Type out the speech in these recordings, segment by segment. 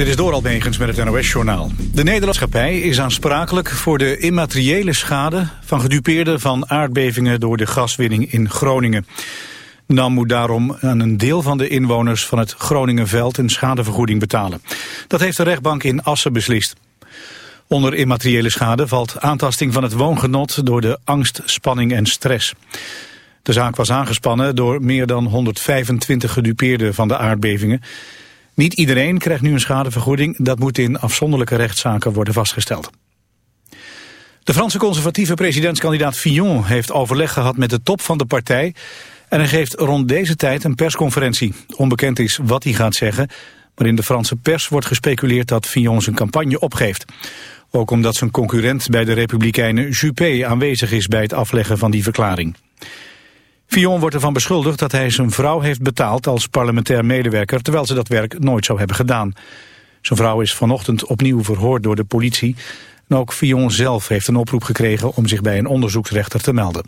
Dit is door Almegens met het NOS-journaal. De Nederlandschapij is aansprakelijk voor de immateriële schade... van gedupeerden van aardbevingen door de gaswinning in Groningen. NAM moet daarom aan een deel van de inwoners van het Groningenveld... een schadevergoeding betalen. Dat heeft de rechtbank in Assen beslist. Onder immateriële schade valt aantasting van het woongenot... door de angst, spanning en stress. De zaak was aangespannen door meer dan 125 gedupeerden van de aardbevingen... Niet iedereen krijgt nu een schadevergoeding. Dat moet in afzonderlijke rechtszaken worden vastgesteld. De Franse conservatieve presidentskandidaat Fillon heeft overleg gehad met de top van de partij. En hij geeft rond deze tijd een persconferentie. Onbekend is wat hij gaat zeggen. Maar in de Franse pers wordt gespeculeerd dat Fillon zijn campagne opgeeft. Ook omdat zijn concurrent bij de Republikeinen Juppé aanwezig is bij het afleggen van die verklaring. Fillon wordt ervan beschuldigd dat hij zijn vrouw heeft betaald als parlementair medewerker, terwijl ze dat werk nooit zou hebben gedaan. Zijn vrouw is vanochtend opnieuw verhoord door de politie. En ook Fillon zelf heeft een oproep gekregen om zich bij een onderzoeksrechter te melden.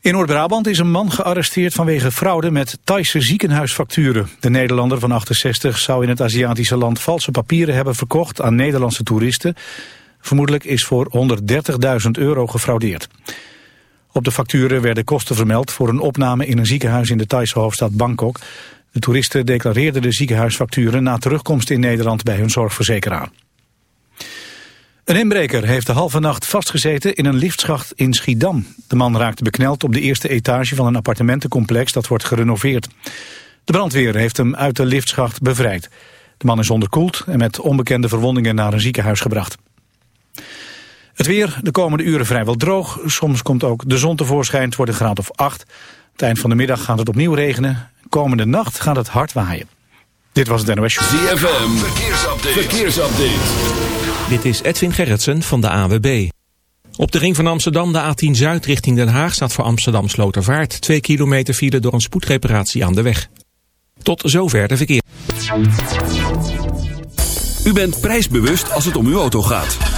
In Noord-Brabant is een man gearresteerd vanwege fraude met Thaise ziekenhuisfacturen. De Nederlander van 68 zou in het Aziatische land valse papieren hebben verkocht aan Nederlandse toeristen. Vermoedelijk is voor 130.000 euro gefraudeerd. Op de facturen werden kosten vermeld voor een opname in een ziekenhuis in de Thaise hoofdstad Bangkok. De toeristen declareerden de ziekenhuisfacturen na terugkomst in Nederland bij hun zorgverzekeraar. Een inbreker heeft de halve nacht vastgezeten in een liftschacht in Schiedam. De man raakte bekneld op de eerste etage van een appartementencomplex dat wordt gerenoveerd. De brandweer heeft hem uit de liftschacht bevrijd. De man is onderkoeld en met onbekende verwondingen naar een ziekenhuis gebracht. Het weer de komende uren vrijwel droog. Soms komt ook de zon tevoorschijn. Het wordt een graad of 8. Het eind van de middag gaat het opnieuw regenen. Komende nacht gaat het hard waaien. Dit was het NOS Show. ZFM, verkeersupdate. verkeersupdate. Dit is Edwin Gerritsen van de AWB. Op de ring van Amsterdam, de A10 Zuid richting Den Haag... staat voor Amsterdam Slotervaart. Twee kilometer file door een spoedreparatie aan de weg. Tot zover de verkeer. U bent prijsbewust als het om uw auto gaat.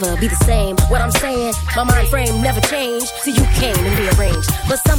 never be the same. What I'm saying, my mind frame never changed. So you came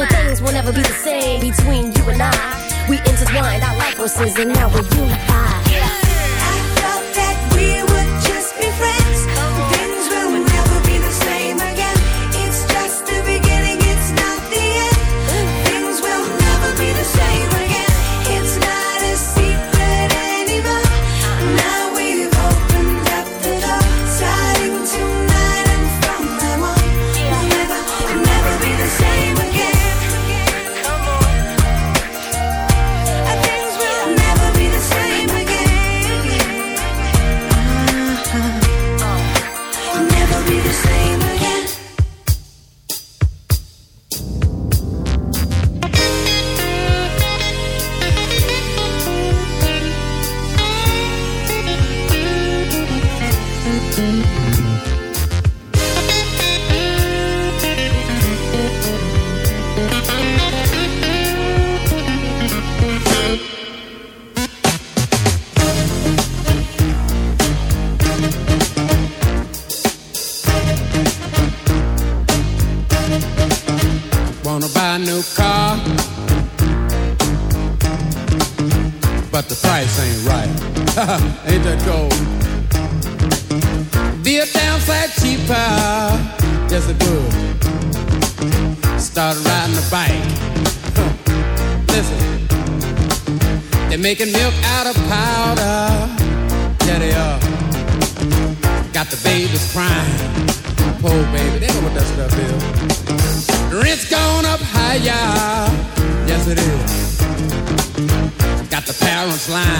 So things will never be the same between you and I. We intertwined our life forces and now we're unified. I thought that we would just be friends. Making milk out of powder. Yeah, they are. Got the babies crying. Poor baby, they know what that stuff is. Rent's gone up higher. Yes, it is. Got the parents lying.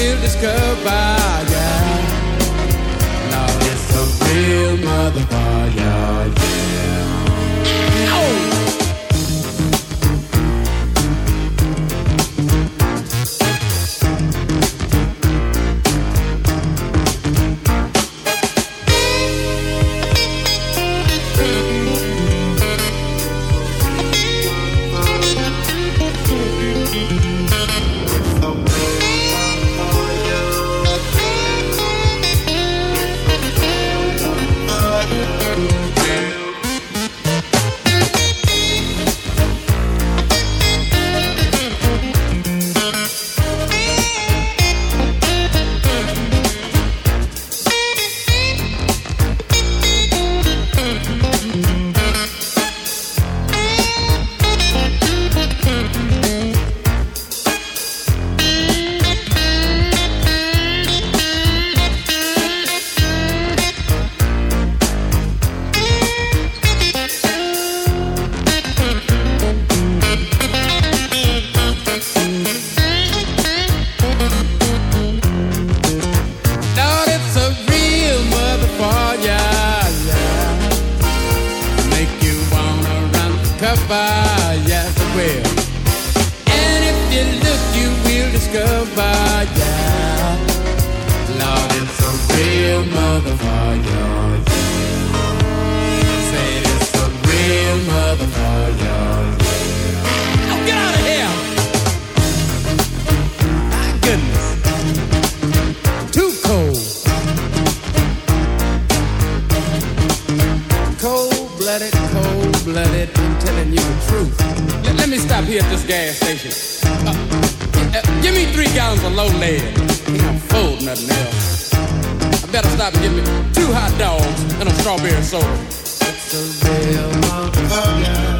Will discover, yeah. Lord, it's a real motherfucker, yeah. Oh! acabar. Telling you the truth. Let, let me stop here at this gas station. Uh, uh, give me three gallons of low lead. Ain't I'm full, nothing else. I better stop and get me two hot dogs and a strawberry soda. It's a real motherfucker.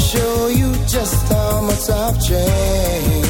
show you just how much I've changed.